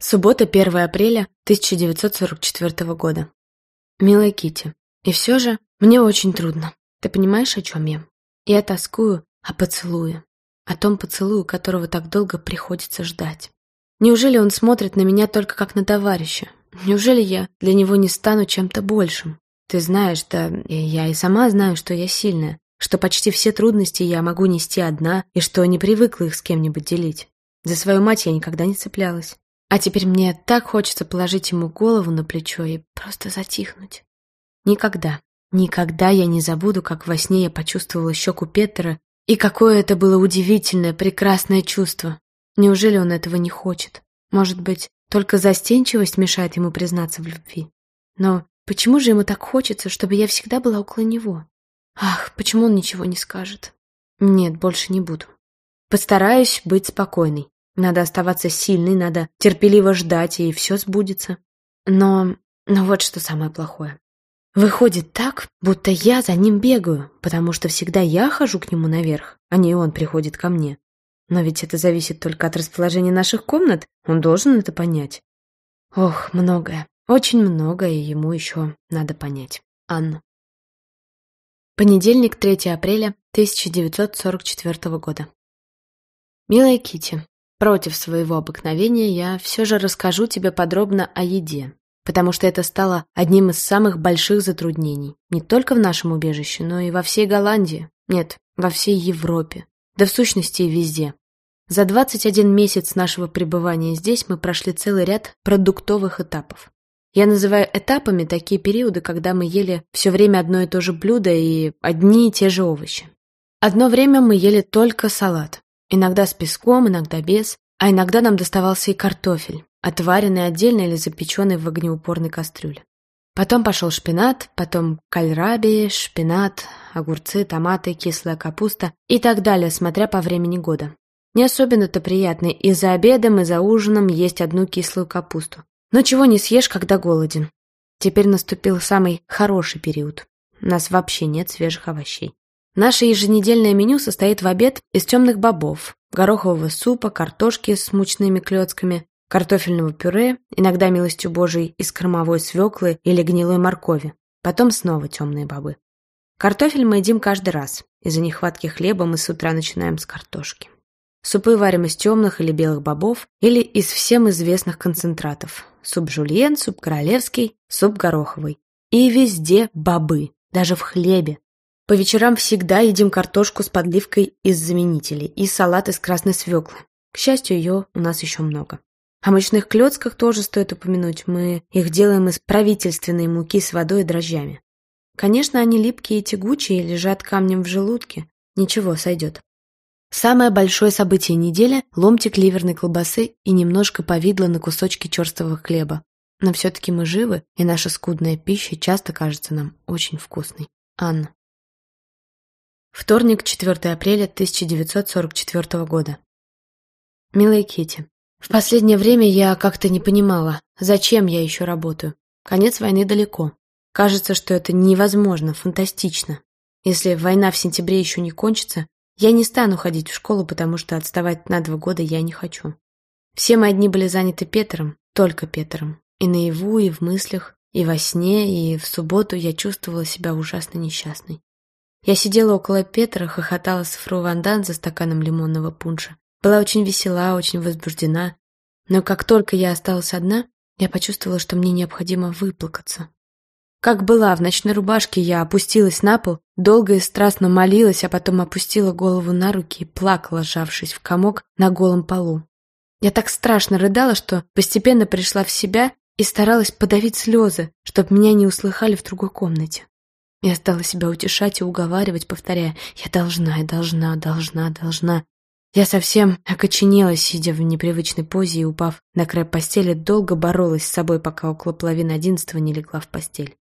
Суббота, 1 апреля 1944 года. Милая Кити, и все же мне очень трудно. Ты понимаешь, о чем я? Я тоскую о поцелуе. О том поцелую, которого так долго приходится ждать. Неужели он смотрит на меня только как на товарища? Неужели я для него не стану чем-то большим? Ты знаешь, да я и сама знаю, что я сильная, что почти все трудности я могу нести одна и что не привыкла их с кем-нибудь делить. За свою мать я никогда не цеплялась. А теперь мне так хочется положить ему голову на плечо и просто затихнуть. Никогда, никогда я не забуду, как во сне я почувствовала щеку Петера, и какое это было удивительное, прекрасное чувство. Неужели он этого не хочет? Может быть, только застенчивость мешает ему признаться в любви? Но почему же ему так хочется, чтобы я всегда была около него? Ах, почему он ничего не скажет? Нет, больше не буду. Постараюсь быть спокойной. Надо оставаться сильной, надо терпеливо ждать, и все сбудется. Но... но вот что самое плохое. Выходит так, будто я за ним бегаю, потому что всегда я хожу к нему наверх, а не он приходит ко мне. Но ведь это зависит только от расположения наших комнат, он должен это понять. Ох, многое, очень многое ему еще надо понять. Анна. Понедельник, 3 апреля 1944 года. Милая Кити, Против своего обыкновения я все же расскажу тебе подробно о еде, потому что это стало одним из самых больших затруднений не только в нашем убежище, но и во всей Голландии, нет, во всей Европе, да в сущности и везде. За 21 месяц нашего пребывания здесь мы прошли целый ряд продуктовых этапов. Я называю этапами такие периоды, когда мы ели все время одно и то же блюдо и одни и те же овощи. Одно время мы ели только салат, Иногда с песком, иногда без, а иногда нам доставался и картофель, отваренный отдельно или запеченный в огнеупорной кастрюле. Потом пошел шпинат, потом кальраби, шпинат, огурцы, томаты, кислая капуста и так далее, смотря по времени года. Не особенно-то приятно и за обедом, и за ужином есть одну кислую капусту. Но чего не съешь, когда голоден. Теперь наступил самый хороший период. У нас вообще нет свежих овощей. Наше еженедельное меню состоит в обед из темных бобов, горохового супа, картошки с мучными клетками, картофельного пюре, иногда милостью Божией из кормовой свеклы или гнилой моркови. Потом снова темные бобы. Картофель мы едим каждый раз. Из-за нехватки хлеба мы с утра начинаем с картошки. Супы варим из темных или белых бобов или из всем известных концентратов. Суп жульен, суп королевский, суп гороховый. И везде бобы, даже в хлебе, по вечерам всегда едим картошку с подливкой из заменителей и салат из красной свеклы. К счастью, ее у нас еще много. О мучных клетках тоже стоит упомянуть. Мы их делаем из правительственной муки с водой и дрожжами. Конечно, они липкие и тягучие, лежат камнем в желудке. Ничего, сойдет. Самое большое событие недели – ломтик ливерной колбасы и немножко повидло на кусочки черствого хлеба. Но все-таки мы живы, и наша скудная пища часто кажется нам очень вкусной. Анна. Вторник, 4 апреля 1944 года. Милая Кити, в последнее время я как-то не понимала, зачем я еще работаю. Конец войны далеко. Кажется, что это невозможно, фантастично. Если война в сентябре еще не кончится, я не стану ходить в школу, потому что отставать на два года я не хочу. Все мои дни были заняты Петром, только Петром. И наяву, и в мыслях, и во сне, и в субботу я чувствовала себя ужасно несчастной. Я сидела около Петра, хохотала с фру Вандан за стаканом лимонного пунша. Была очень весела, очень возбуждена. Но как только я осталась одна, я почувствовала, что мне необходимо выплакаться. Как была, в ночной рубашке я опустилась на пол, долго и страстно молилась, а потом опустила голову на руки и плакала, сжавшись в комок на голом полу. Я так страшно рыдала, что постепенно пришла в себя и старалась подавить слезы, чтобы меня не услыхали в другой комнате. Я стала себя утешать и уговаривать, повторяя «Я должна, я должна, должна, должна». Я совсем окоченела, сидя в непривычной позе и, упав на край постели, долго боролась с собой, пока около половины одиннадцатого не легла в постель.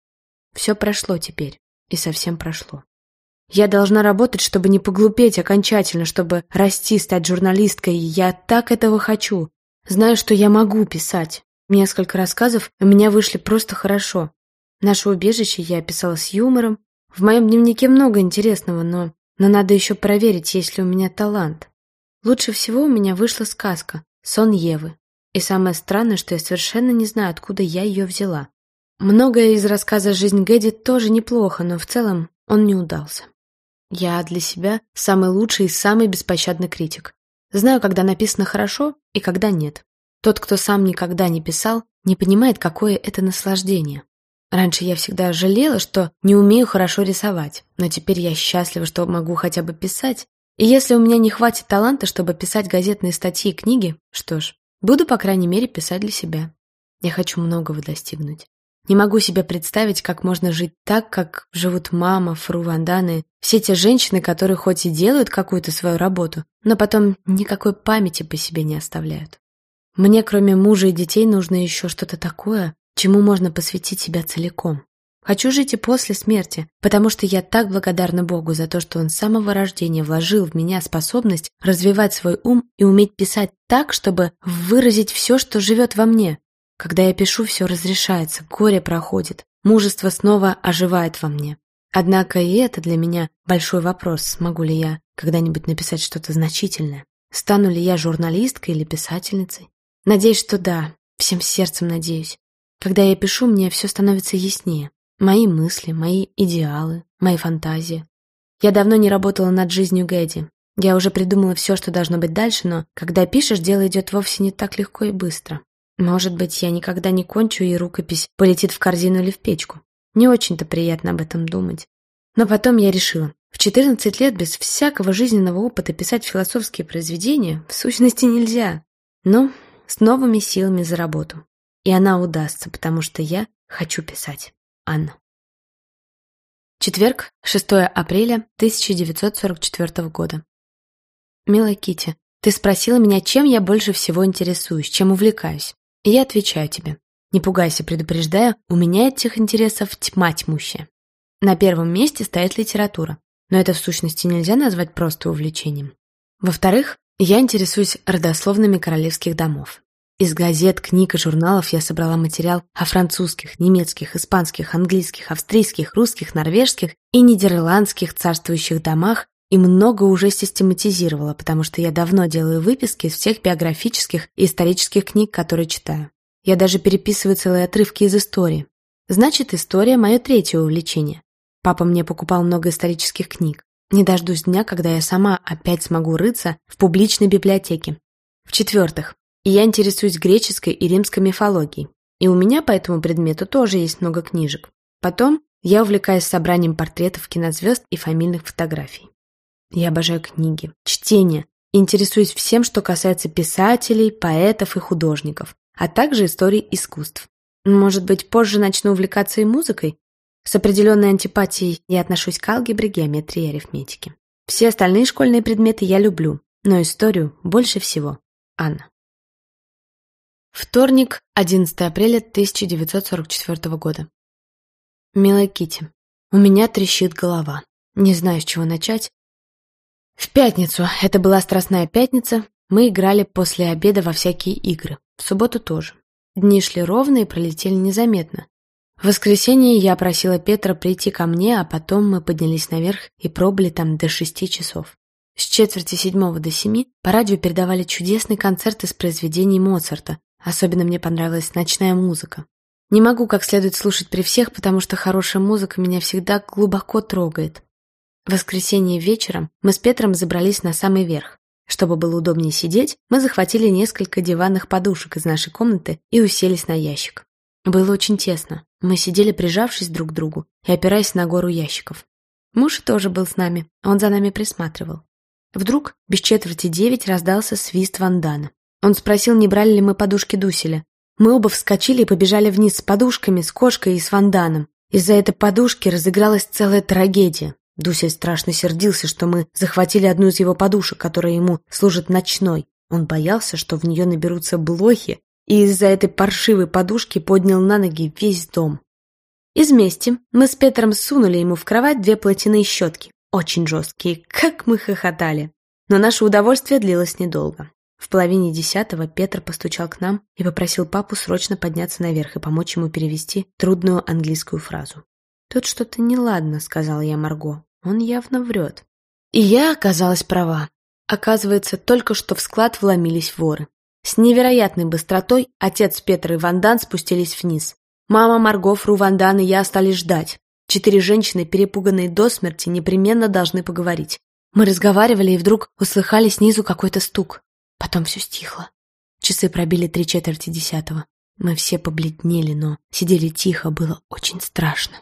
Все прошло теперь, и совсем прошло. Я должна работать, чтобы не поглупеть окончательно, чтобы расти, стать журналисткой, я так этого хочу. Знаю, что я могу писать. Несколько рассказов у меня вышли просто хорошо. Наше убежище я описала с юмором. В моем дневнике много интересного, но, но надо еще проверить, есть ли у меня талант. Лучше всего у меня вышла сказка «Сон Евы». И самое странное, что я совершенно не знаю, откуда я ее взяла. Многое из рассказа «Жизнь Гэдди» тоже неплохо, но в целом он не удался. Я для себя самый лучший и самый беспощадный критик. Знаю, когда написано хорошо и когда нет. Тот, кто сам никогда не писал, не понимает, какое это наслаждение. Раньше я всегда жалела, что не умею хорошо рисовать, но теперь я счастлива, что могу хотя бы писать. И если у меня не хватит таланта, чтобы писать газетные статьи и книги, что ж, буду, по крайней мере, писать для себя. Я хочу многого достигнуть. Не могу себе представить, как можно жить так, как живут мама, Фру Ванданы, все те женщины, которые хоть и делают какую-то свою работу, но потом никакой памяти по себе не оставляют. Мне, кроме мужа и детей, нужно еще что-то такое, чему можно посвятить себя целиком. Хочу жить и после смерти, потому что я так благодарна Богу за то, что Он с самого рождения вложил в меня способность развивать свой ум и уметь писать так, чтобы выразить все, что живет во мне. Когда я пишу, все разрешается, горе проходит, мужество снова оживает во мне. Однако и это для меня большой вопрос, смогу ли я когда-нибудь написать что-то значительное. Стану ли я журналисткой или писательницей? Надеюсь, что да, всем сердцем надеюсь. Когда я пишу, мне все становится яснее. Мои мысли, мои идеалы, мои фантазии. Я давно не работала над жизнью Гэдди. Я уже придумала все, что должно быть дальше, но когда пишешь, дело идет вовсе не так легко и быстро. Может быть, я никогда не кончу, и рукопись полетит в корзину или в печку. Не очень-то приятно об этом думать. Но потом я решила, в 14 лет без всякого жизненного опыта писать философские произведения в сущности нельзя. Но с новыми силами за работу. И она удастся, потому что я хочу писать. Анна. Четверг, 6 апреля 1944 года. Милая Кити, ты спросила меня, чем я больше всего интересуюсь, чем увлекаюсь. И я отвечаю тебе. Не пугайся, предупреждаю, у меня этих интересов тьма тьмущая. На первом месте стоит литература, но это в сущности нельзя назвать просто увлечением. Во-вторых, я интересуюсь родословными королевских домов. Из газет, книг и журналов я собрала материал о французских, немецких, испанских, английских, австрийских, русских, норвежских и нидерландских царствующих домах и много уже систематизировала, потому что я давно делаю выписки из всех биографических и исторических книг, которые читаю. Я даже переписываю целые отрывки из истории. Значит, история – мое третье увлечение. Папа мне покупал много исторических книг. Не дождусь дня, когда я сама опять смогу рыться в публичной библиотеке. В-четвертых, и я интересуюсь греческой и римской мифологией. И у меня по этому предмету тоже есть много книжек. Потом я увлекаюсь собранием портретов кинозвезд и фамильных фотографий. Я обожаю книги, чтение, интересуюсь всем, что касается писателей, поэтов и художников, а также истории искусств. Может быть, позже начну увлекаться и музыкой? С определенной антипатией я отношусь к алгебре, геометрии и арифметике. Все остальные школьные предметы я люблю, но историю больше всего. Анна. Вторник, 11 апреля 1944 года. Милая Кити, у меня трещит голова. Не знаю, с чего начать. В пятницу, это была Страстная пятница, мы играли после обеда во всякие игры. В субботу тоже. Дни шли ровно и пролетели незаметно. В воскресенье я просила Петра прийти ко мне, а потом мы поднялись наверх и пробыли там до шести часов. С четверти седьмого до семи по радио передавали чудесный концерт из произведений Моцарта, Особенно мне понравилась ночная музыка. Не могу как следует слушать при всех, потому что хорошая музыка меня всегда глубоко трогает. В воскресенье вечером мы с Петром забрались на самый верх. Чтобы было удобнее сидеть, мы захватили несколько диванных подушек из нашей комнаты и уселись на ящик. Было очень тесно. Мы сидели, прижавшись друг к другу и опираясь на гору ящиков. Муж тоже был с нами, он за нами присматривал. Вдруг, без четверти девять, раздался свист Вандана. Он спросил, не брали ли мы подушки Дуселя. Мы оба вскочили и побежали вниз с подушками, с кошкой и с ванданом. Из-за этой подушки разыгралась целая трагедия. Дусель страшно сердился, что мы захватили одну из его подушек, которая ему служит ночной. Он боялся, что в нее наберутся блохи, и из-за этой паршивой подушки поднял на ноги весь дом. Из мести мы с Петром сунули ему в кровать две платяные щетки, очень жесткие, как мы хохотали. Но наше удовольствие длилось недолго. В половине десятого Петр постучал к нам и попросил папу срочно подняться наверх и помочь ему перевести трудную английскую фразу. «Тут что-то неладно», — сказала я Марго. «Он явно врет». И я оказалась права. Оказывается, только что в склад вломились воры. С невероятной быстротой отец Петр и Вандан спустились вниз. Мама, Марго, Фру Вандан и я остались ждать. Четыре женщины, перепуганные до смерти, непременно должны поговорить. Мы разговаривали и вдруг услыхали снизу какой-то стук. Потом все стихло. Часы пробили три четверти десятого. Мы все побледнели, но сидели тихо, было очень страшно.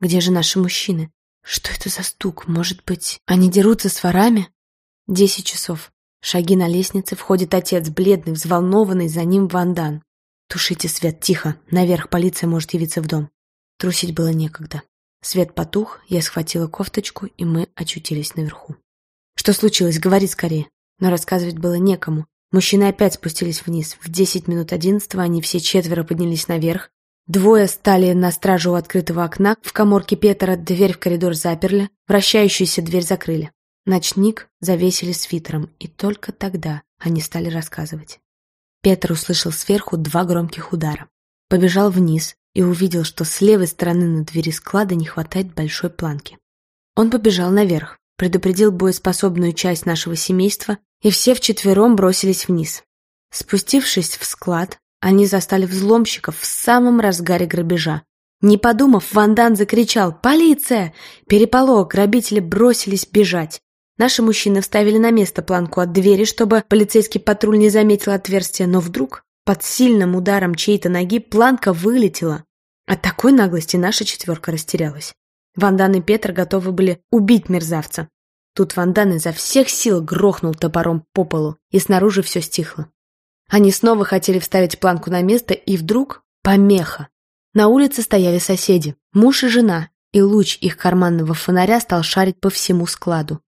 Где же наши мужчины? Что это за стук? Может быть, они дерутся с ворами? Десять часов. Шаги на лестнице, входит отец, бледный, взволнованный, за ним Вандан. «Тушите свет, тихо, наверх полиция может явиться в дом». Трусить было некогда. Свет потух, я схватила кофточку, и мы очутились наверху. «Что случилось? Говори скорее». Но рассказывать было некому. Мужчины опять спустились вниз. В десять минут одиннадцатого они все четверо поднялись наверх. Двое стали на стражу у открытого окна. В коморке Петера дверь в коридор заперли. Вращающуюся дверь закрыли. Ночник завесили свитером, и только тогда они стали рассказывать. Петр услышал сверху два громких удара. Побежал вниз и увидел, что с левой стороны на двери склада не хватает большой планки. Он побежал наверх, предупредил боеспособную часть нашего семейства, и все вчетвером бросились вниз. Спустившись в склад, они застали взломщиков в самом разгаре грабежа. Не подумав, Вандан закричал «Полиция!». Переполох, грабители бросились бежать. Наши мужчины вставили на место планку от двери, чтобы полицейский патруль не заметил отверстия, но вдруг под сильным ударом чьей-то ноги планка вылетела. От такой наглости наша четверка растерялась. Вандан и Петр готовы были убить мерзавца. Тут Вандан изо всех сил грохнул топором по полу, и снаружи все стихло. Они снова хотели вставить планку на место, и вдруг помеха. На улице стояли соседи, муж и жена, и луч их карманного фонаря стал шарить по всему складу.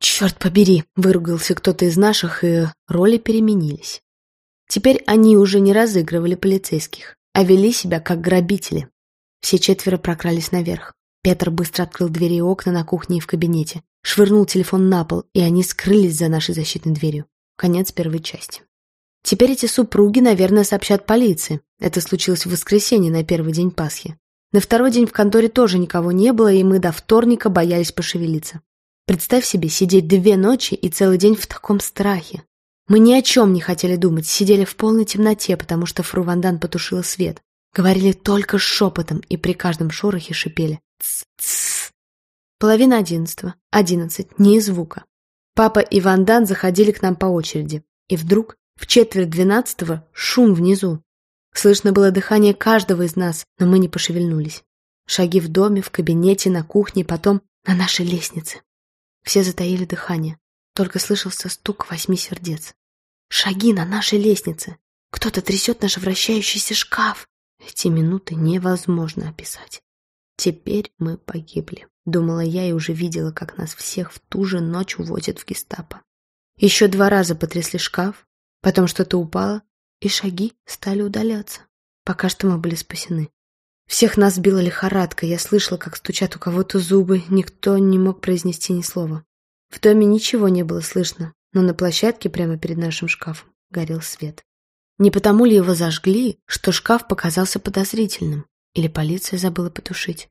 «Черт побери!» — выругался кто-то из наших, и роли переменились. Теперь они уже не разыгрывали полицейских, а вели себя как грабители. Все четверо прокрались наверх. Петр быстро открыл двери и окна на кухне и в кабинете, швырнул телефон на пол, и они скрылись за нашей защитной дверью. Конец первой части. Теперь эти супруги, наверное, сообщат полиции. Это случилось в воскресенье на первый день Пасхи. На второй день в конторе тоже никого не было, и мы до вторника боялись пошевелиться. Представь себе сидеть две ночи и целый день в таком страхе. Мы ни о чем не хотели думать, сидели в полной темноте, потому что Фру Вандан потушила свет. Говорили только шепотом и при каждом шорохе шипели «Тс-тс». Половина одиннадцатого, одиннадцать, ни звука. Папа и Вандан заходили к нам по очереди. И вдруг, в четверть двенадцатого, шум внизу. Слышно было дыхание каждого из нас, но мы не пошевельнулись. Шаги в доме, в кабинете, на кухне, потом на нашей лестнице. Все затаили дыхание. Только слышался стук восьми сердец. Шаги на нашей лестнице. Кто-то трясет наш вращающийся шкаф. Эти минуты невозможно описать. Теперь мы погибли. Думала я и уже видела, как нас всех в ту же ночь увозят в гестапо. Еще два раза потрясли шкаф, потом что-то упало, и шаги стали удаляться. Пока что мы были спасены. Всех нас била лихорадка, я слышала, как стучат у кого-то зубы, никто не мог произнести ни слова. В доме ничего не было слышно, но на площадке прямо перед нашим шкафом горел свет. Не потому ли его зажгли, что шкаф показался подозрительным? Или полиция забыла потушить?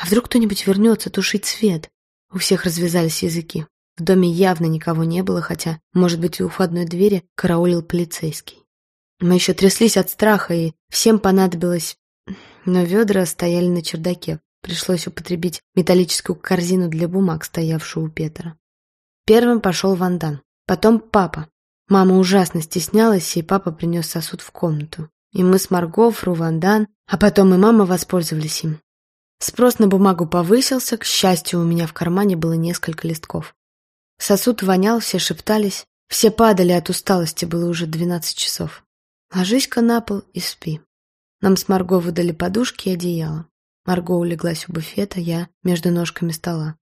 А вдруг кто-нибудь вернется тушить свет? У всех развязались языки. В доме явно никого не было, хотя, может быть, у входной двери караулил полицейский. Мы еще тряслись от страха, и всем понадобилось но ведра стояли на чердаке. Пришлось употребить металлическую корзину для бумаг, стоявшую у Петра. Первым пошел Ван Даан, потом папа. Мама ужасно стеснялась, и папа принес сосуд в комнату. И мы с Марго, Фру Ван Даан, а потом и мама воспользовались им. Спрос на бумагу повысился, к счастью, у меня в кармане было несколько листков. Сосуд вонял, все шептались, все падали от усталости, было уже двенадцать часов. Ложись-ка на пол и спи. Нам с Марго выдали подушки и одеяло. Марго улеглась у буфета, я между ножками стола.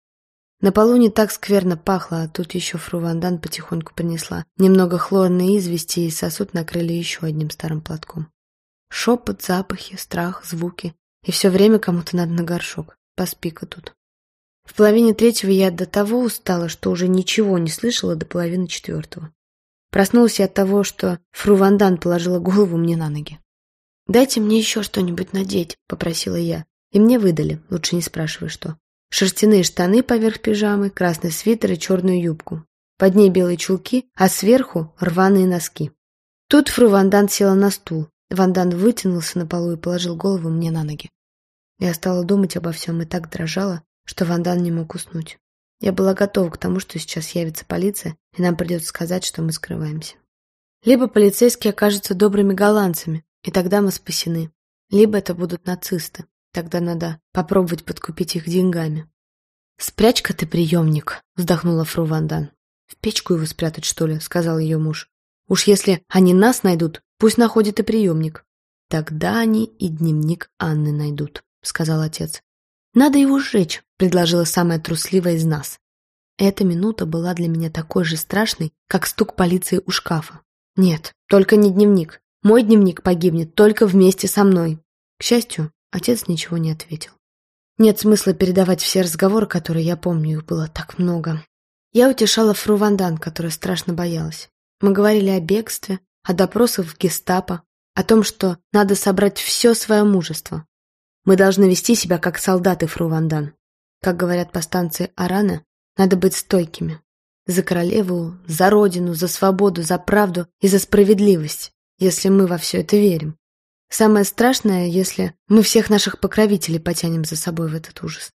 На полу не так скверно пахло, а тут еще фру Ван Даан потихоньку принесла. Немного хлорной извести и сосуд накрыли еще одним старым платком. Шепот, запахи, страх, звуки. И все время кому-то надо на горшок. Поспи-ка тут. В половине третьего я до того устала, что уже ничего не слышала до половины четвертого. Проснулась я от того, что фру Ван Даан положила голову мне на ноги. «Дайте мне еще что-нибудь надеть», — попросила я. И мне выдали, лучше не спрашивай что. Шерстяные штаны поверх пижамы, красный свитер и черную юбку. Под ней белые чулки, а сверху рваные носки. Тут фру Ван Даан села на стул. Ван Даан вытянулся на полу и положил голову мне на ноги. Я стала думать обо всем и так дрожала, что Ван Даан не мог уснуть. Я была готова к тому, что сейчас явится полиция, и нам придется сказать, что мы скрываемся. Либо полицейские окажутся добрыми голландцами, и тогда мы спасены. Либо это будут нацисты. Тогда надо попробовать подкупить их деньгами. «Спрячь-ка ты приемник», — вздохнула фру Вандан. «В печку его спрятать, что ли?» — сказал ее муж. «Уж если они нас найдут, пусть находят и приемник». «Тогда они и дневник Анны найдут», — сказал отец. «Надо его сжечь», — предложила самая трусливая из нас. Эта минута была для меня такой же страшной, как стук полиции у шкафа. Нет, только не дневник. Мой дневник погибнет только вместе со мной. К счастью, отец ничего не ответил. Нет смысла передавать все разговоры, которые я помню, их было так много. Я утешала Фру Вандан, которая страшно боялась. Мы говорили о бегстве, о допросах в гестапо, о том, что надо собрать все свое мужество. Мы должны вести себя как солдаты, Фру Вандан. Как говорят по станции Арана, надо быть стойкими. За королеву, за родину, за свободу, за правду и за справедливость, если мы во все это верим. Самое страшное, если мы всех наших покровителей потянем за собой в этот ужас.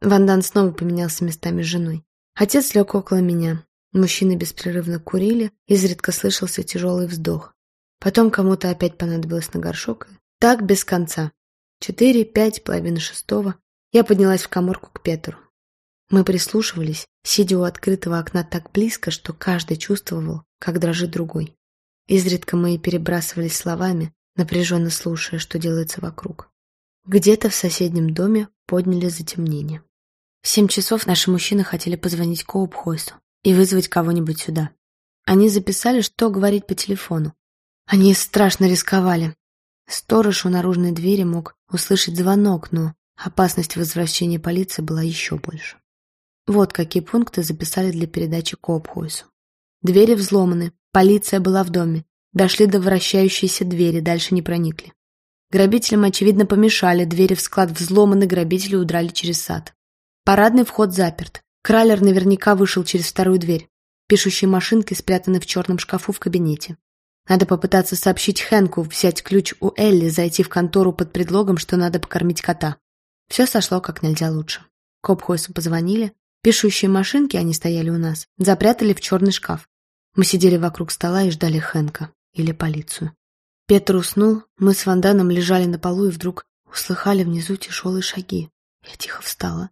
Вандан снова поменялся местами с женой. Отец лег около меня. Мужчины беспрерывно курили, изредка слышался тяжелый вздох. Потом кому-то опять понадобилось на горшок. Так без конца. Четыре, пять, половина шестого. Я поднялась в коморку к Петру. Мы прислушивались, сидя у открытого окна так близко, что каждый чувствовал, как дрожит другой. Изредка мы перебрасывались словами, напряженно слушая, что делается вокруг. Где-то в соседнем доме подняли затемнение. В семь часов наши мужчины хотели позвонить Коупхойсу и вызвать кого-нибудь сюда. Они записали, что говорить по телефону. Они страшно рисковали. Сторож у наружной двери мог услышать звонок, но опасность возвращения полиции была еще больше. Вот какие пункты записали для передачи Коупхойсу. Двери взломаны, полиция была в доме, Дошли до вращающейся двери, дальше не проникли. Грабителям, очевидно, помешали, двери в склад взломаны, грабители удрали через сад. Парадный вход заперт. Кралер наверняка вышел через вторую дверь. Пишущие машинки спрятаны в черном шкафу в кабинете. Надо попытаться сообщить Хэнку, взять ключ у Элли, зайти в контору под предлогом, что надо покормить кота. Все сошло как нельзя лучше. Копхойсу позвонили. Пишущие машинки, они стояли у нас, запрятали в черный шкаф. Мы сидели вокруг стола и ждали Хэнка или полицию. Петр уснул, мы с Ванданом лежали на полу и вдруг услыхали внизу тяжелые шаги. Я тихо встала.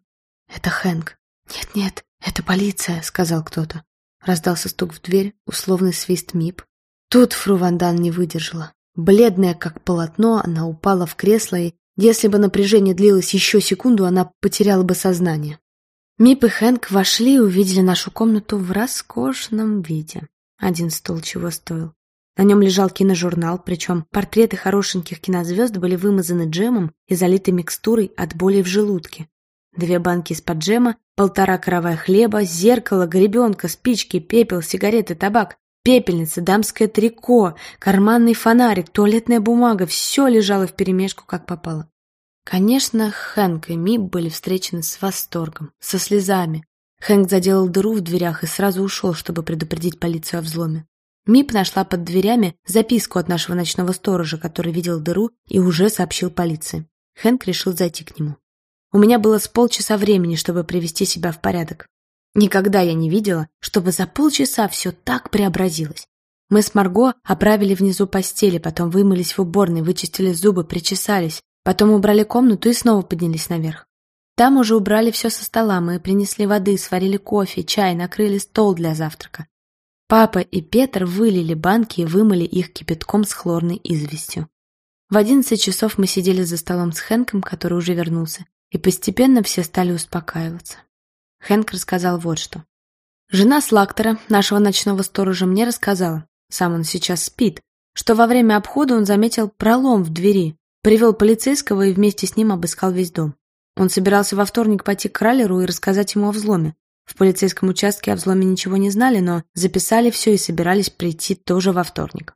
«Это Хэнк». «Нет-нет, это полиция», — сказал кто-то. Раздался стук в дверь, условный свист МИП. Тут фру Вандан не выдержала. Бледная, как полотно, она упала в кресло, и если бы напряжение длилось еще секунду, она потеряла бы сознание. Мип и Хэнк вошли и увидели нашу комнату в роскошном виде. Один стол чего стоил. На нем лежал киножурнал, причем портреты хорошеньких кинозвезд были вымазаны джемом и залиты микстурой от боли в желудке. Две банки из-под джема, полтора каравая хлеба, зеркало, гребенка, спички, пепел, сигареты, табак, пепельница, дамское трико, карманный фонарик, туалетная бумага — все лежало вперемешку, как попало. Конечно, Хэнк и Мип были встречены с восторгом, со слезами. Хэнк заделал дыру в дверях и сразу ушел, чтобы предупредить полицию о взломе. Мип нашла под дверями записку от нашего ночного сторожа, который видел дыру и уже сообщил полиции. Хэнк решил зайти к нему. У меня было с полчаса времени, чтобы привести себя в порядок. Никогда я не видела, чтобы за полчаса все так преобразилось. Мы с Марго оправили внизу постели, потом вымылись в уборной, вычистили зубы, причесались, потом убрали комнату и снова поднялись наверх. Там уже убрали все со стола, мы принесли воды, сварили кофе, чай, накрыли стол для завтрака. Папа и Петр вылили банки и вымыли их кипятком с хлорной известью. В одиннадцать часов мы сидели за столом с Хэнком, который уже вернулся, и постепенно все стали успокаиваться. Хэнк рассказал вот что. Жена Слактера, нашего ночного сторожа, мне рассказала, сам он сейчас спит, что во время обхода он заметил пролом в двери, привел полицейского и вместе с ним обыскал весь дом. Он собирался во вторник пойти к Кралеру и рассказать ему о взломе, в полицейском участке о взломе ничего не знали, но записали все и собирались прийти тоже во вторник.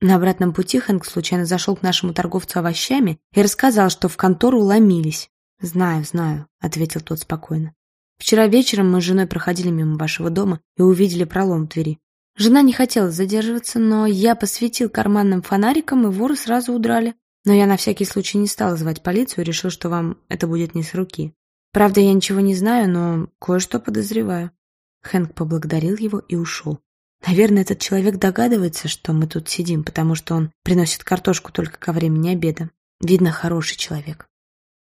На обратном пути Хэнк случайно зашел к нашему торговцу овощами и рассказал, что в контору ломились. «Знаю, знаю», — ответил тот спокойно. «Вчера вечером мы с женой проходили мимо вашего дома и увидели пролом в двери. Жена не хотела задерживаться, но я посветил карманным фонариком, и воры сразу удрали. Но я на всякий случай не стала звать полицию решил, что вам это будет не с руки. Правда, я ничего не знаю, но кое-что подозреваю. Хэнк поблагодарил его и ушел. Наверное, этот человек догадывается, что мы тут сидим, потому что он приносит картошку только ко времени обеда. Видно, хороший человек.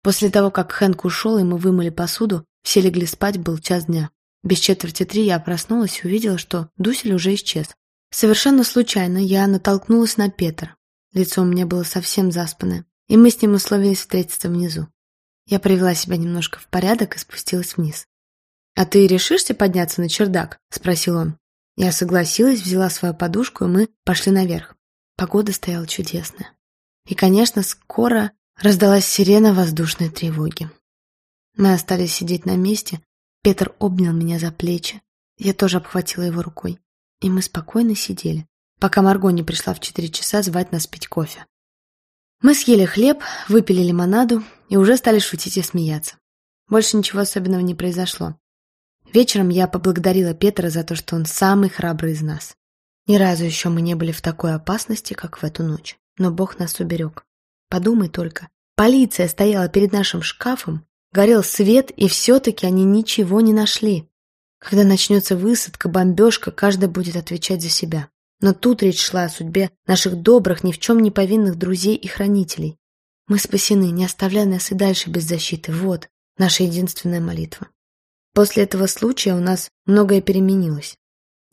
После того, как Хэнк ушел, и мы вымыли посуду, все легли спать, был час дня. Без четверти три я проснулась и увидела, что Дусель уже исчез. Совершенно случайно я натолкнулась на Петра. Лицо у меня было совсем заспанное, и мы с ним условились встретиться внизу. Я привела себя немножко в порядок и спустилась вниз. «А ты решишься подняться на чердак?» — спросил он. Я согласилась, взяла свою подушку, и мы пошли наверх. Погода стояла чудесная. И, конечно, скоро раздалась сирена воздушной тревоги. Мы остались сидеть на месте. Петр обнял меня за плечи. Я тоже обхватила его рукой. И мы спокойно сидели, пока Марго не пришла в четыре часа звать нас пить кофе. Мы съели хлеб, выпили лимонаду и уже стали шутить и смеяться. Больше ничего особенного не произошло. Вечером я поблагодарила Петра за то, что он самый храбрый из нас. Ни разу еще мы не были в такой опасности, как в эту ночь. Но Бог нас уберег. Подумай только. Полиция стояла перед нашим шкафом, горел свет, и все-таки они ничего не нашли. Когда начнется высадка, бомбежка, каждый будет отвечать за себя. Но тут речь шла о судьбе наших добрых, ни в чем не повинных друзей и хранителей. Мы спасены, не оставляя нас и дальше без защиты. Вот наша единственная молитва. После этого случая у нас многое переменилось.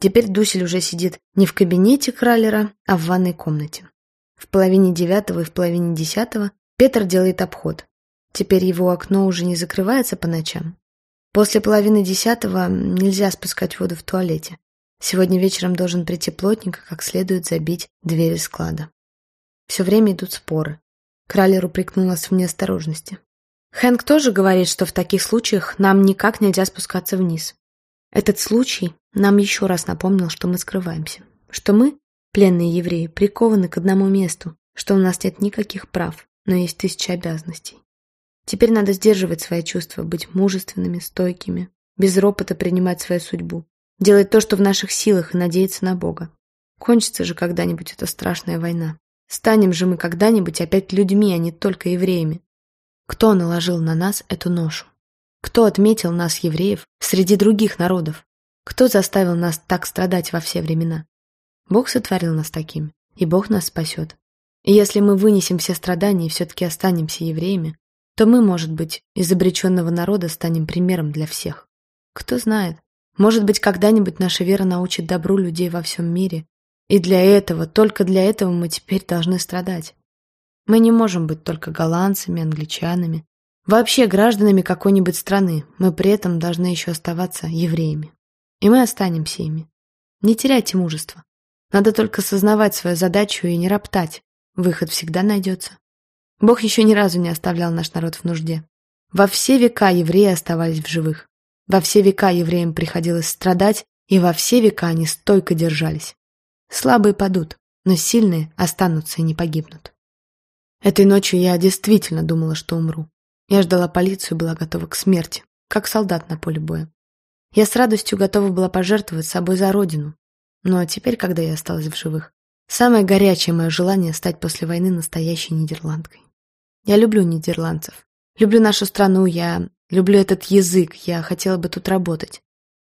Теперь Дусель уже сидит не в кабинете Кралера, а в ванной комнате. В половине девятого и в половине десятого Петр делает обход. Теперь его окно уже не закрывается по ночам. После половины десятого нельзя спускать воду в туалете. Сегодня вечером должен прийти плотник как следует забить двери склада. Все время идут споры. Кралер упрекнул нас в неосторожности. Хэнк тоже говорит, что в таких случаях нам никак нельзя спускаться вниз. Этот случай нам еще раз напомнил, что мы скрываемся. Что мы, пленные евреи, прикованы к одному месту, что у нас нет никаких прав, но есть тысячи обязанностей. Теперь надо сдерживать свои чувства, быть мужественными, стойкими, без ропота принимать свою судьбу, делать то, что в наших силах, и надеяться на Бога. Кончится же когда-нибудь эта страшная война. Станем же мы когда-нибудь опять людьми, а не только евреями. Кто наложил на нас эту ношу? Кто отметил нас, евреев, среди других народов? Кто заставил нас так страдать во все времена? Бог сотворил нас такими, и Бог нас спасет. И если мы вынесем все страдания и все-таки останемся евреями, то мы, может быть, из обреченного народа станем примером для всех. Кто знает, может быть, когда-нибудь наша вера научит добру людей во всем мире. И для этого, только для этого мы теперь должны страдать. Мы не можем быть только голландцами, англичанами, вообще гражданами какой-нибудь страны. Мы при этом должны еще оставаться евреями. И мы останемся ими. Не теряйте мужества. Надо только сознавать свою задачу и не роптать. Выход всегда найдется. Бог еще ни разу не оставлял наш народ в нужде. Во все века евреи оставались в живых. Во все века евреям приходилось страдать, и во все века они стойко держались. Слабые падут, но сильные останутся и не погибнут. Этой ночью я действительно думала, что умру. Я ждала полицию была готова к смерти, как солдат на поле боя. Я с радостью готова была пожертвовать собой за родину. Но теперь, когда я осталась в живых, самое горячее мое желание стать после войны настоящей нидерландкой. Я люблю нидерландцев. Люблю нашу страну, я Люблю этот язык, я хотела бы тут работать.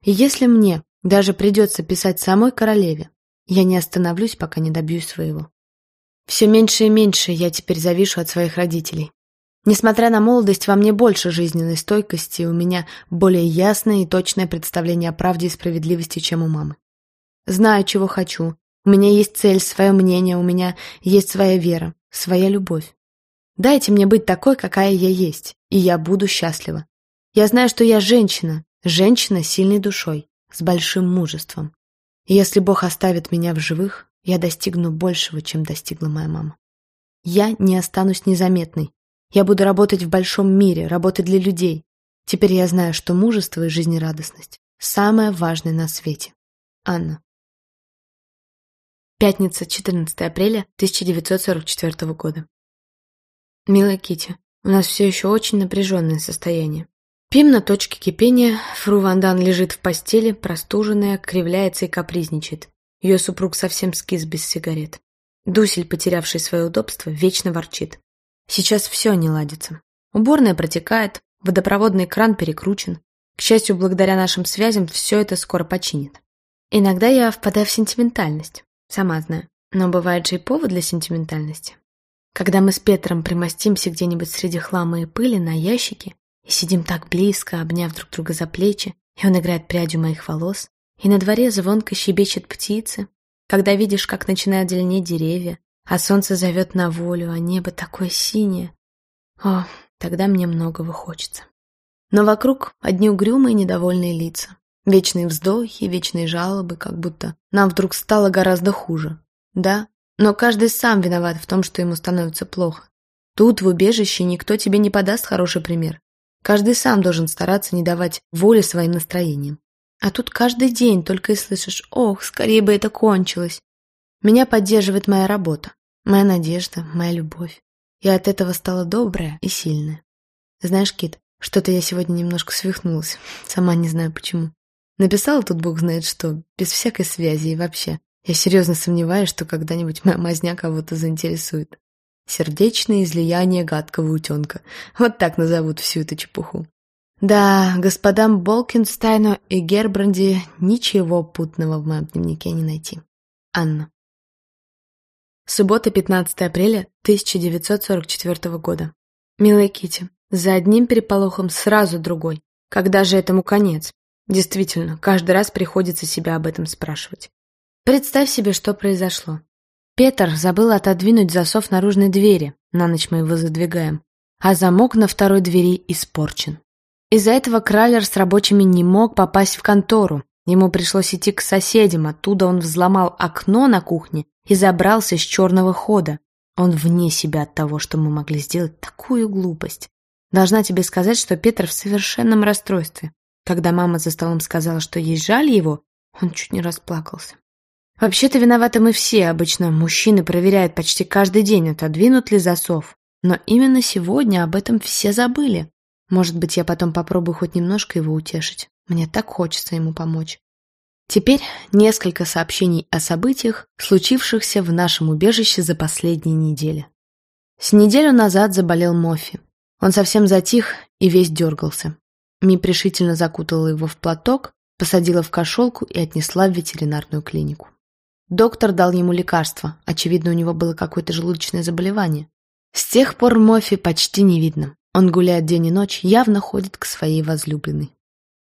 И если мне даже придется писать самой королеве, я не остановлюсь, пока не добьюсь своего. Все меньше и меньше я теперь завишу от своих родителей. Несмотря на молодость, во мне больше жизненной стойкости, у меня более ясное и точное представление о правде и справедливости, чем у мамы. Знаю, чего хочу. У меня есть цель, свое мнение, у меня есть своя вера, своя любовь. Дайте мне быть такой, какая я есть, и я буду счастлива. Я знаю, что я женщина, женщина с сильной душой, с большим мужеством. И если Бог оставит меня в живых, я достигну большего, чем достигла моя мама. Я не останусь незаметной. Я буду работать в большом мире, работать для людей. Теперь я знаю, что мужество и жизнерадостность – самое важное на свете. Анна. Пятница, 14 апреля 1944 года. «Милая Кити, у нас все еще очень напряженное состояние. Пим на точке кипения, Фру Вандан лежит в постели, простуженная, кривляется и капризничает. Ее супруг совсем скис без сигарет. Дусель, потерявший свое удобство, вечно ворчит. Сейчас все не ладится. Уборная протекает, водопроводный кран перекручен. К счастью, благодаря нашим связям все это скоро починит. Иногда я впадаю в сентиментальность, сама знаю. Но бывает же и повод для сентиментальности. Когда мы с Петром примостимся где-нибудь среди хлама и пыли на ящике и сидим так близко, обняв друг друга за плечи, и он играет прядью моих волос, и на дворе звонко щебечет птицы, когда видишь, как начинают зеленеть деревья, а солнце зовет на волю, а небо такое синее. О, тогда мне многого хочется. Но вокруг одни угрюмые недовольные лица. Вечные вздохи, вечные жалобы, как будто нам вдруг стало гораздо хуже. Да, но каждый сам виноват в том, что ему становится плохо. Тут, в убежище, никто тебе не подаст хороший пример. Каждый сам должен стараться не давать воли своим настроениям. А тут каждый день только и слышишь «Ох, скорее бы это кончилось». Меня поддерживает моя работа, моя надежда, моя любовь. И от этого стала добрая и сильная. Знаешь, Кит, что-то я сегодня немножко свихнулась, сама не знаю почему. Написала тут бог знает что, без всякой связи и вообще. Я серьезно сомневаюсь, что когда-нибудь моя мазня кого-то заинтересует. Сердечное излияние гадкого утенка. Вот так назовут всю эту чепуху. Да, господам Болкинстайну и Гербранди ничего путного в моем дневнике не найти. Анна. Суббота, 15 апреля 1944 года. Милая Кити, за одним переполохом сразу другой. Когда же этому конец? Действительно, каждый раз приходится себя об этом спрашивать. Представь себе, что произошло. Петр забыл отодвинуть засов наружной двери, на ночь мы его задвигаем, а замок на второй двери испорчен. Из-за этого Кралер с рабочими не мог попасть в контору. Ему пришлось идти к соседям, оттуда он взломал окно на кухне и забрался с черного хода. Он вне себя от того, что мы могли сделать такую глупость. Должна тебе сказать, что Петр в совершенном расстройстве. Когда мама за столом сказала, что ей жаль его, он чуть не расплакался. Вообще-то виноваты мы все. Обычно мужчины проверяют почти каждый день, отодвинут ли засов. Но именно сегодня об этом все забыли. Может быть, я потом попробую хоть немножко его утешить. Мне так хочется ему помочь. Теперь несколько сообщений о событиях, случившихся в нашем убежище за последние недели. С неделю назад заболел Мофи. Он совсем затих и весь дергался. Ми пришительно закутала его в платок, посадила в кошелку и отнесла в ветеринарную клинику. Доктор дал ему лекарство, очевидно, у него было какое-то желудочное заболевание. С тех пор Мофи почти не видно. Он гуляет день и ночь, явно ходит к своей возлюбленной.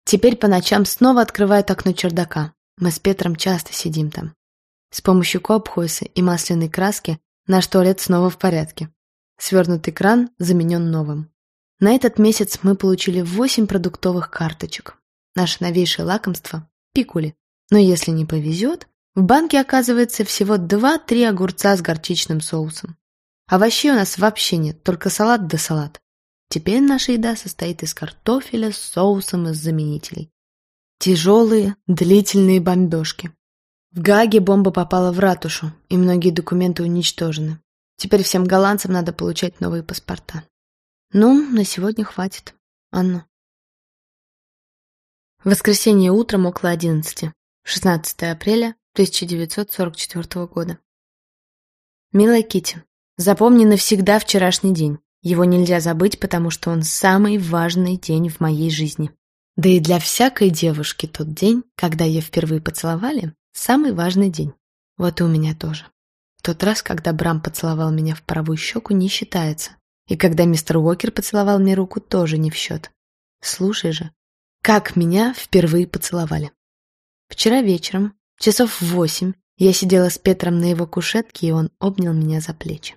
Теперь по ночам снова открывает окно чердака. Мы с Петром часто сидим там. С помощью копхойса и масляной краски наш туалет снова в порядке. Свернутый кран заменен новым. На этот месяц мы получили 8 продуктовых карточек. Наше новейшее лакомство – пикули. Но если не повезет, в банке оказывается всего 2-3 огурца с горчичным соусом. Овощей у нас вообще нет, только салат да салат. Теперь наша еда состоит из картофеля с соусом из заменителей. Тяжелые, длительные бомбежки. В Гаге бомба попала в ратушу, и многие документы уничтожены. Теперь всем голландцам надо получать новые паспорта. Ну, на сегодня хватит. Анна. Воскресенье утром около одиннадцати. 16 апреля 1944 года. Милая Кити, запомни навсегда вчерашний день. Его нельзя забыть, потому что он самый важный день в моей жизни. Да и для всякой девушки тот день, когда ее впервые поцеловали, самый важный день. Вот и у меня тоже. Тот раз, когда Брам поцеловал меня в правую щеку, не считается. И когда мистер Уокер поцеловал мне руку, тоже не в счет. Слушай же, как меня впервые поцеловали. Вчера вечером, часов в восемь, я сидела с Петром на его кушетке, и он обнял меня за плечи.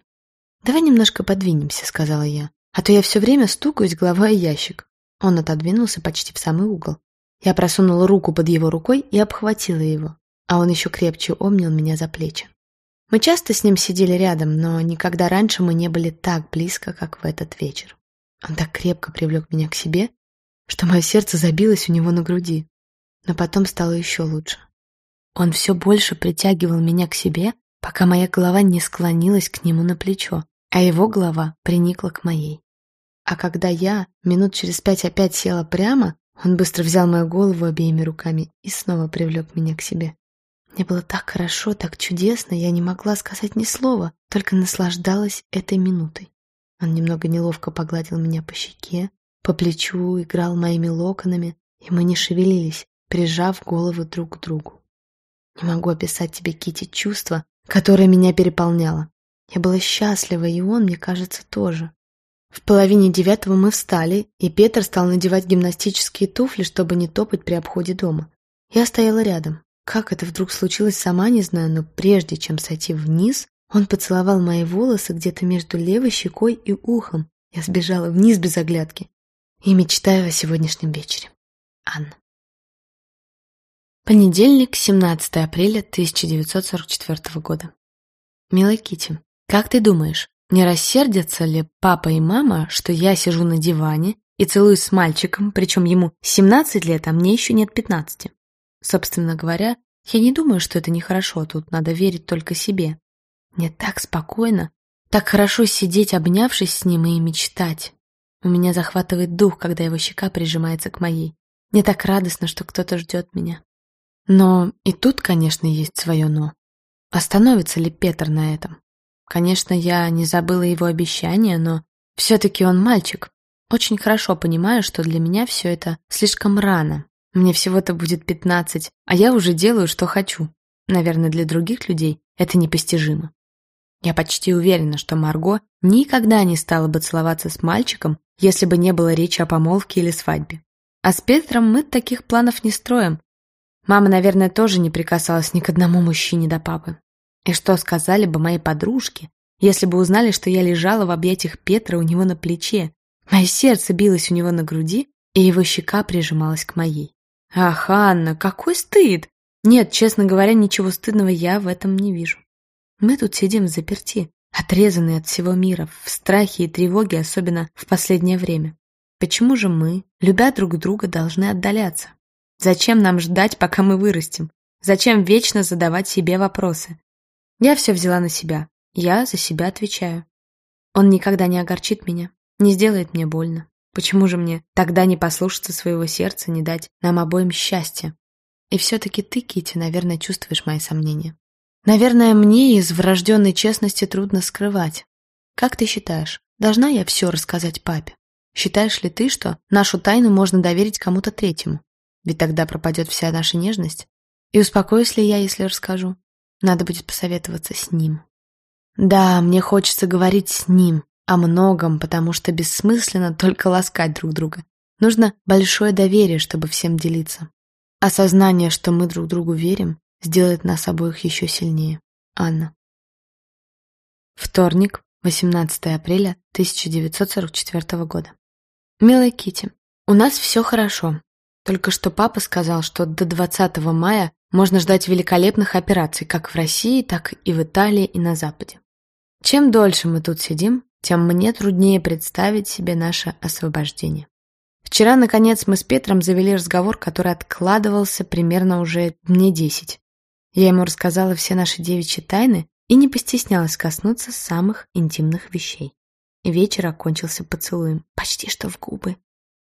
«Давай немножко подвинемся», — сказала я, «а то я все время стукаюсь головой о ящик». Он отодвинулся почти в самый угол. Я просунула руку под его рукой и обхватила его, а он еще крепче обнял меня за плечи. Мы часто с ним сидели рядом, но никогда раньше мы не были так близко, как в этот вечер. Он так крепко привлек меня к себе, что мое сердце забилось у него на груди. Но потом стало еще лучше. Он все больше притягивал меня к себе, пока моя голова не склонилась к нему на плечо, а его голова приникла к моей. А когда я минут через пять опять села прямо, он быстро взял мою голову обеими руками и снова привлек меня к себе. Мне было так хорошо, так чудесно, я не могла сказать ни слова, только наслаждалась этой минутой. Он немного неловко погладил меня по щеке, по плечу, играл моими локонами, и мы не шевелились, прижав головы друг к другу. Не могу описать тебе, Кити, чувство, которое меня переполняло. Я была счастлива, и он, мне кажется, тоже. В половине девятого мы встали, и Петр стал надевать гимнастические туфли, чтобы не топать при обходе дома. Я стояла рядом. Как это вдруг случилось, сама не знаю, но прежде чем сойти вниз, он поцеловал мои волосы где-то между левой щекой и ухом. Я сбежала вниз без оглядки. И мечтаю о сегодняшнем вечере. Анна. Понедельник, 17 апреля 1944 года. Милая Кити, как ты думаешь, не рассердятся ли папа и мама, что я сижу на диване и целуюсь с мальчиком, причем ему 17 лет, а мне еще нет 15? Собственно говоря, я не думаю, что это нехорошо, тут надо верить только себе. Мне так спокойно, так хорошо сидеть, обнявшись с ним и мечтать. У меня захватывает дух, когда его щека прижимается к моей. Мне так радостно, что кто-то ждет меня. Но и тут, конечно, есть свое «но». Остановится ли Петр на этом? Конечно, я не забыла его обещания, но все-таки он мальчик. Очень хорошо понимаю, что для меня все это слишком рано, мне всего-то будет пятнадцать, а я уже делаю, что хочу. Наверное, для других людей это непостижимо. Я почти уверена, что Марго никогда не стала бы целоваться с мальчиком, если бы не было речи о помолвке или свадьбе. А с Петром мы таких планов не строим. Мама, наверное, тоже не прикасалась ни к одному мужчине до папы. И что сказали бы мои подружки, если бы узнали, что я лежала в объятиях Петра у него на плече, мое сердце билось у него на груди, и его щека прижималась к моей. Ах, Анна, какой стыд! Нет, честно говоря, ничего стыдного я в этом не вижу. Мы тут сидим заперти, отрезанные от всего мира, в страхе и тревоге, особенно в последнее время. Почему же мы, любя друг друга, должны отдаляться? Зачем нам ждать, пока мы вырастем? Зачем вечно задавать себе вопросы? Я все взяла на себя. Я за себя отвечаю. Он никогда не огорчит меня, не сделает мне больно. Почему же мне тогда не послушаться своего сердца, не дать нам обоим счастья? И все-таки ты, Кити, наверное, чувствуешь мои сомнения. Наверное, мне из врожденной честности трудно скрывать. Как ты считаешь, должна я все рассказать папе? Считаешь ли ты, что нашу тайну можно доверить кому-то третьему? Ведь тогда пропадет вся наша нежность. И успокоюсь ли я, если расскажу? Надо будет посоветоваться с ним. Да, мне хочется говорить с ним, о многом, потому что бессмысленно только ласкать друг друга. Нужно большое доверие, чтобы всем делиться. Осознание, что мы друг другу верим, сделает нас обоих еще сильнее. Анна. Вторник, 18 апреля 1944 года. Милая Кити, у нас все хорошо. Только что папа сказал, что до 20 мая можно ждать великолепных операций как в России, так и в Италии и на Западе. Чем дольше мы тут сидим, тем мне труднее представить себе наше освобождение. Вчера, наконец, мы с Петром завели разговор, который откладывался примерно уже дней десять. Я ему рассказала все наши девичьи тайны и не постеснялась коснуться самых интимных вещей. Вечер окончился поцелуем, почти что в губы.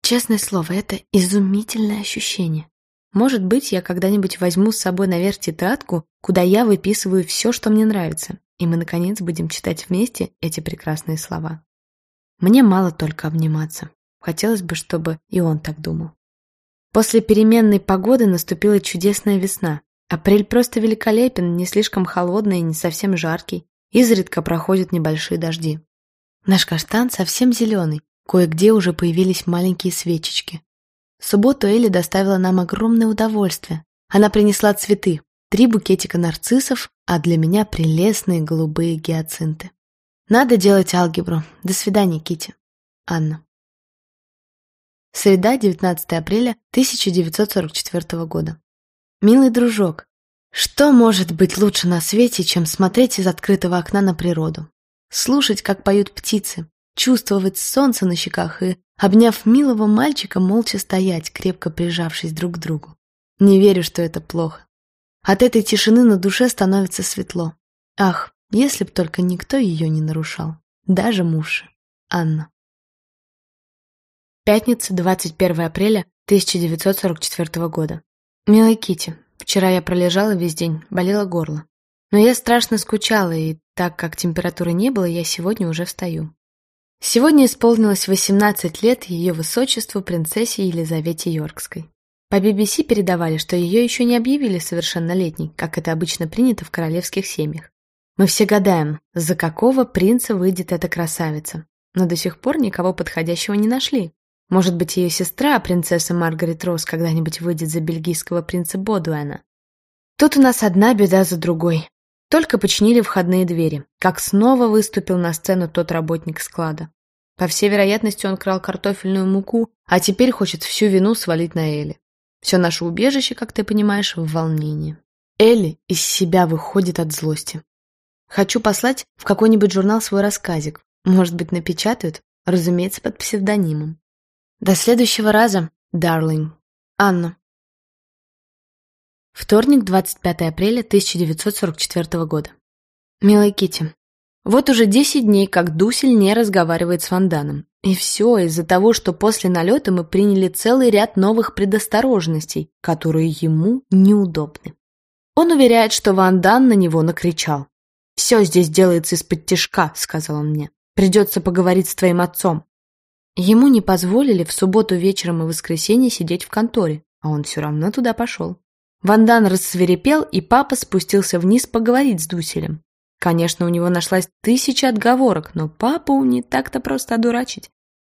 Честное слово, это изумительное ощущение. Может быть, я когда-нибудь возьму с собой наверх тетрадку, куда я выписываю все, что мне нравится, и мы, наконец, будем читать вместе эти прекрасные слова. Мне мало только обниматься. Хотелось бы, чтобы и он так думал. После переменной погоды наступила чудесная весна. Апрель просто великолепен, не слишком холодный и не совсем жаркий. Изредка проходят небольшие дожди. Наш каштан совсем зеленый, кое-где уже появились маленькие свечечки. Субботу Элли доставила нам огромное удовольствие. Она принесла цветы, три букетика нарциссов, а для меня прелестные голубые гиацинты. Надо делать алгебру. До свидания, Кити. Анна. Среда, 19 апреля 1944 года. Милый дружок, что может быть лучше на свете, чем смотреть из открытого окна на природу? Слушать, как поют птицы, чувствовать солнце на щеках и, обняв милого мальчика, молча стоять, крепко прижавшись друг к другу. Не верю, что это плохо. От этой тишины на душе становится светло. Ах, если б только никто ее не нарушал. Даже муж. Анна. Пятница, 21 апреля 1944 года. Милая Кити, Вчера я пролежала весь день, болело горло. Но я страшно скучала, и так как температуры не было, я сегодня уже встаю. Сегодня исполнилось 18 лет ее высочеству принцессе Елизавете Йоркской. По BBC передавали, что ее еще не объявили совершеннолетней, как это обычно принято в королевских семьях. Мы все гадаем, за какого принца выйдет эта красавица, но до сих пор никого подходящего не нашли. Может быть, ее сестра, принцесса Маргарет Росс, когда-нибудь выйдет за бельгийского принца Бодуэна. Тут у нас одна беда за другой. Только починили входные двери, как снова выступил на сцену тот работник склада. По всей вероятности, он крал картофельную муку, а теперь хочет всю вину свалить на Элли. Все наше убежище, как ты понимаешь, в волнении. Элли из себя выходит от злости. Хочу послать в какой-нибудь журнал свой рассказик. Может быть, напечатают, разумеется, под псевдонимом. До следующего раза, Дарлинг. Анна. Вторник, 25 апреля 1944 года. Милая Кити, вот уже 10 дней, как Дусель не разговаривает с Ванданом. И все из-за того, что после налета мы приняли целый ряд новых предосторожностей, которые ему неудобны. Он уверяет, что Вандан на него накричал. «Все здесь делается из-под тишка», — сказал он мне. «Придется поговорить с твоим отцом». Ему не позволили в субботу вечером и воскресенье сидеть в конторе, а он все равно туда пошел. Вандан рассверепел, и папа спустился вниз поговорить с Дуселем. Конечно, у него нашлась тысяча отговорок, но папу не так-то просто одурачить.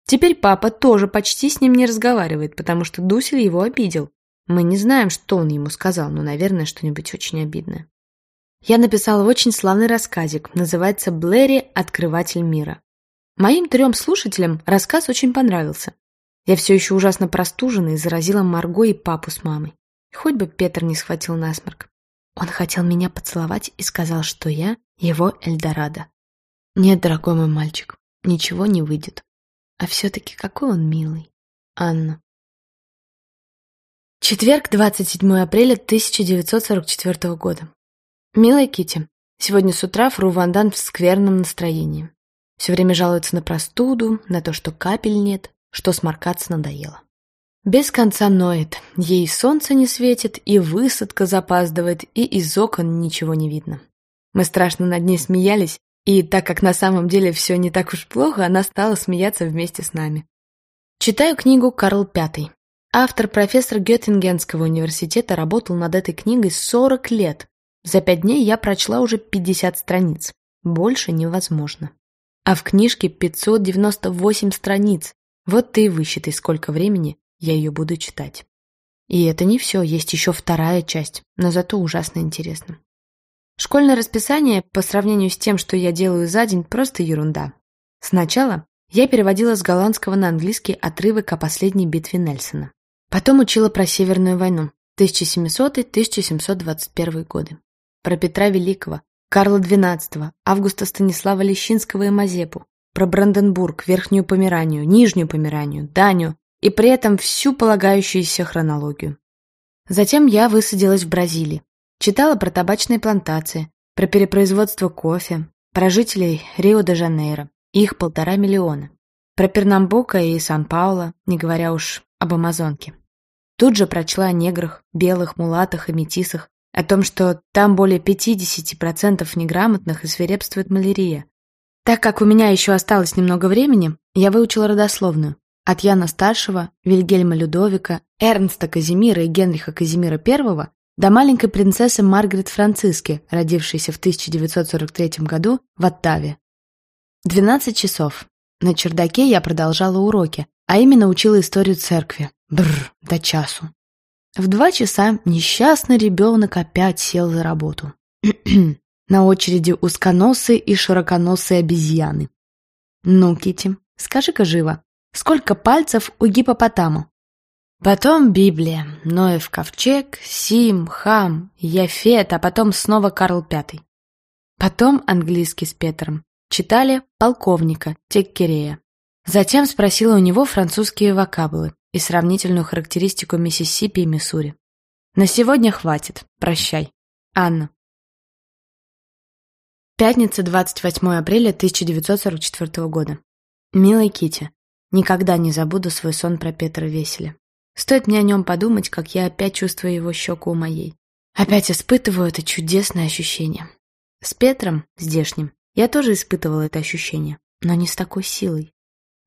Теперь папа тоже почти с ним не разговаривает, потому что Дусель его обидел. Мы не знаем, что он ему сказал, но, наверное, что-нибудь очень обидное. Я написала очень славный рассказик, называется «Блэри. Открыватель мира». Моим трем слушателям рассказ очень понравился. Я все еще ужасно простужена и заразила Марго и папу с мамой. Хоть бы Петр не схватил насморк. Он хотел меня поцеловать и сказал, что я его Эльдорадо. Нет, дорогой мой мальчик, ничего не выйдет. А все-таки какой он милый. Анна. Четверг, 27 апреля 1944 года. Милая Кити, сегодня с утра Фру Вандан в скверном настроении. Все время жалуется на простуду, на то, что капель нет, что сморкаться надоело. Без конца ноет, ей солнце не светит, и высадка запаздывает, и из окон ничего не видно. Мы страшно над ней смеялись, и так как на самом деле все не так уж плохо, она стала смеяться вместе с нами. Читаю книгу «Карл Пятый». Автор, профессор Геттингенского университета, работал над этой книгой 40 лет. За пять дней я прочла уже 50 страниц. Больше невозможно. А в книжке 598 страниц. Вот ты и высчитай, сколько времени я ее буду читать. И это не все, есть еще вторая часть, но зато ужасно интересно. Школьное расписание по сравнению с тем, что я делаю за день, просто ерунда. Сначала я переводила с голландского на английский отрывок о последней битве Нельсона. Потом учила про Северную войну 1700-1721 годы, про Петра Великого, Карла XII, Августа Станислава Лещинского и Мазепу, про Бранденбург, Верхнюю Померанию, Нижнюю Померанию, Данию, и при этом всю полагающуюся хронологию. Затем я высадилась в Бразилии. Читала про табачные плантации, про перепроизводство кофе, про жителей Рио-де-Жанейро, их полтора миллиона, про Пернамбука и Сан-Пауло, не говоря уж об Амазонке. Тут же прочла о неграх, белых, мулатах и метисах, о том, что там более 50% неграмотных и свирепствует малярия. Так как у меня еще осталось немного времени, я выучила родословную, от Яна-старшего, Вильгельма Людовика, Эрнста Казимира и Генриха Казимира I до маленькой принцессы Маргарет Франциски, родившейся в 1943 году в Оттаве. 12 часов. На чердаке я продолжала уроки, а именно учила историю церкви. Бррр, до часу. В два часа несчастный ребенок опять сел за работу. На очереди узконосые и широконосые обезьяны. Ну, Кити, скажи-ка живо, Сколько пальцев у гипопотама? Потом Библия, Ноев ковчег, Сим, Хам, Яфет, а потом снова Карл Пятый. Потом английский с Петром. Читали полковника Теккерея. Затем спросила у него французские вокабулы и сравнительную характеристику Миссисипи и Миссури. На сегодня хватит. Прощай. Анна. Пятница, 28 апреля 1944 года. Милая Кити, Никогда не забуду свой сон про Петра Веселя. Стоит мне о нем подумать, как я опять чувствую его щеку у моей. Опять испытываю это чудесное ощущение. С Петром, здешним, я тоже испытывала это ощущение, но не с такой силой.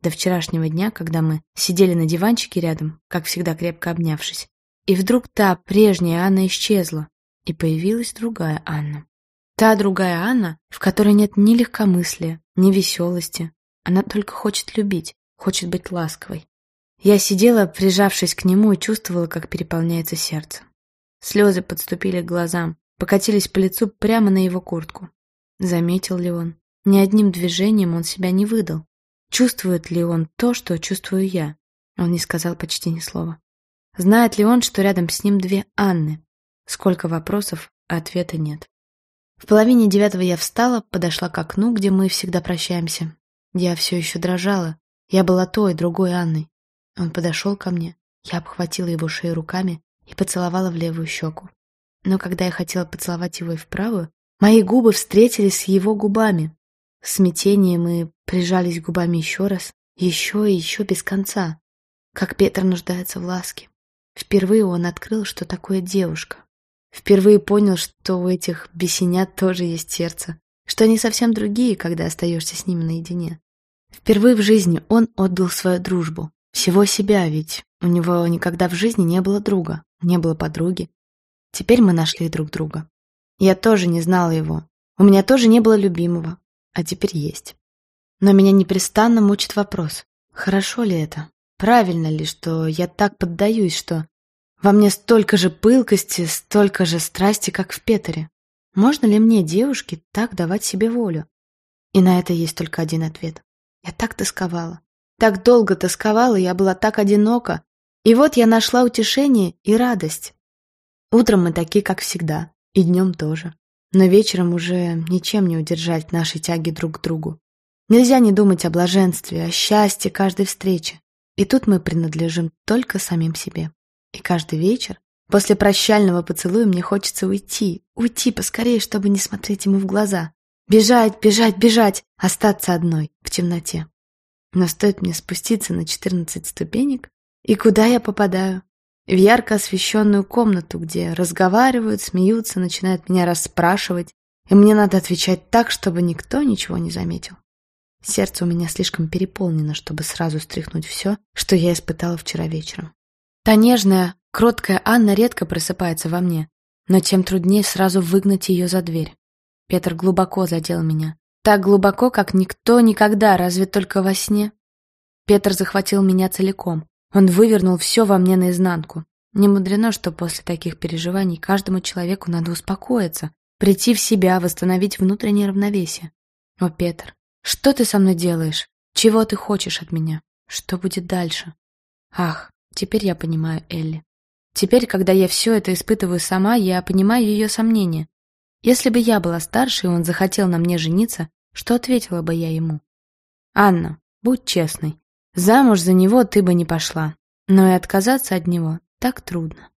До вчерашнего дня, когда мы сидели на диванчике рядом, как всегда крепко обнявшись, и вдруг та прежняя Анна исчезла, и появилась другая Анна. Та другая Анна, в которой нет ни легкомыслия, ни веселости. Она только хочет любить, хочет быть ласковой. Я сидела, прижавшись к нему, и чувствовала, как переполняется сердце. Слезы подступили к глазам, покатились по лицу прямо на его куртку. Заметил ли он? Ни одним движением он себя не выдал. Чувствует ли он то, что чувствую я? Он не сказал почти ни слова. Знает ли он, что рядом с ним две Анны? Сколько вопросов, а ответа нет. В половине девятого я встала, подошла к окну, где мы всегда прощаемся. Я все еще дрожала. Я была той, другой Анной. Он подошел ко мне, я обхватила его шею руками и поцеловала в левую щеку. Но когда я хотела поцеловать его и в правую, мои губы встретились с его губами. В смятении мы прижались губами еще раз, еще и еще без конца, как Петр нуждается в ласке. Впервые он открыл, что такое девушка. Впервые понял, что у этих бесенят тоже есть сердце, что они совсем другие, когда остаешься с ними наедине. Впервые в жизни он отдал свою дружбу, всего себя, ведь у него никогда в жизни не было друга, не было подруги. Теперь мы нашли друг друга. Я тоже не знала его. У меня тоже не было любимого, а теперь есть. Но меня непрестанно мучит вопрос, хорошо ли это? Правильно ли, что я так поддаюсь, что во мне столько же пылкости, столько же страсти, как в Петере? Можно ли мне, девушке, так давать себе волю? И на это есть только один ответ. Я так тосковала. Так долго тосковала, я была так одинока. И вот я нашла утешение и радость. Утром мы такие, как всегда, и днем тоже. Но вечером уже ничем не удержать наши тяги друг к другу. Нельзя не думать о блаженстве, о счастье каждой встречи. И тут мы принадлежим только самим себе. И каждый вечер, после прощального поцелуя, мне хочется уйти, уйти поскорее, чтобы не смотреть ему в глаза. Бежать, бежать, бежать, остаться одной, в темноте. Но стоит мне спуститься на 14 ступенек, и куда я попадаю? В ярко освещенную комнату, где разговаривают, смеются, начинают меня расспрашивать, и мне надо отвечать так, чтобы никто ничего не заметил. Сердце у меня слишком переполнено, чтобы сразу стряхнуть все, что я испытала вчера вечером. Та нежная, кроткая Анна редко просыпается во мне, но тем труднее сразу выгнать ее за дверь. Петр глубоко задел меня. Так глубоко, как никто никогда, разве только во сне. Петр захватил меня целиком. Он вывернул все во мне наизнанку. Не мудрено, что после таких переживаний каждому человеку надо успокоиться, прийти в себя, восстановить внутреннее равновесие. О, Петр, что ты со мной делаешь? Чего ты хочешь от меня? Что будет дальше? Ах, теперь я понимаю Элли. Теперь, когда я все это испытываю сама, я понимаю ее сомнения. Если бы я была старше, и он захотел на мне жениться, что ответила бы я ему? «Анна, будь честной. Замуж за него ты бы не пошла. Но и отказаться от него так трудно».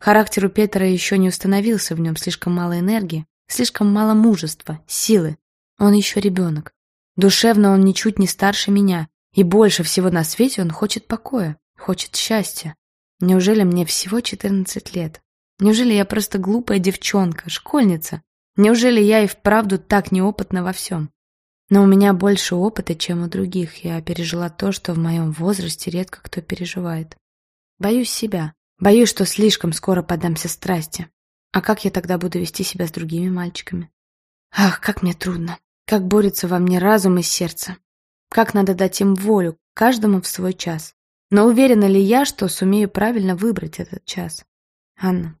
Характер у Петра еще не установился, в нем слишком мало энергии, слишком мало мужества, силы. Он еще ребенок. Душевно он ничуть не старше меня, и больше всего на свете он хочет покоя, хочет счастья. Неужели мне всего 14 лет? Неужели я просто глупая девчонка, школьница? Неужели я и вправду так неопытна во всем? Но у меня больше опыта, чем у других. Я пережила то, что в моем возрасте редко кто переживает. Боюсь себя. Боюсь, что слишком скоро подамся страсти. А как я тогда буду вести себя с другими мальчиками? Ах, как мне трудно. Как борется во мне разум и сердце. Как надо дать им волю, каждому в свой час. Но уверена ли я, что сумею правильно выбрать этот час? Анна,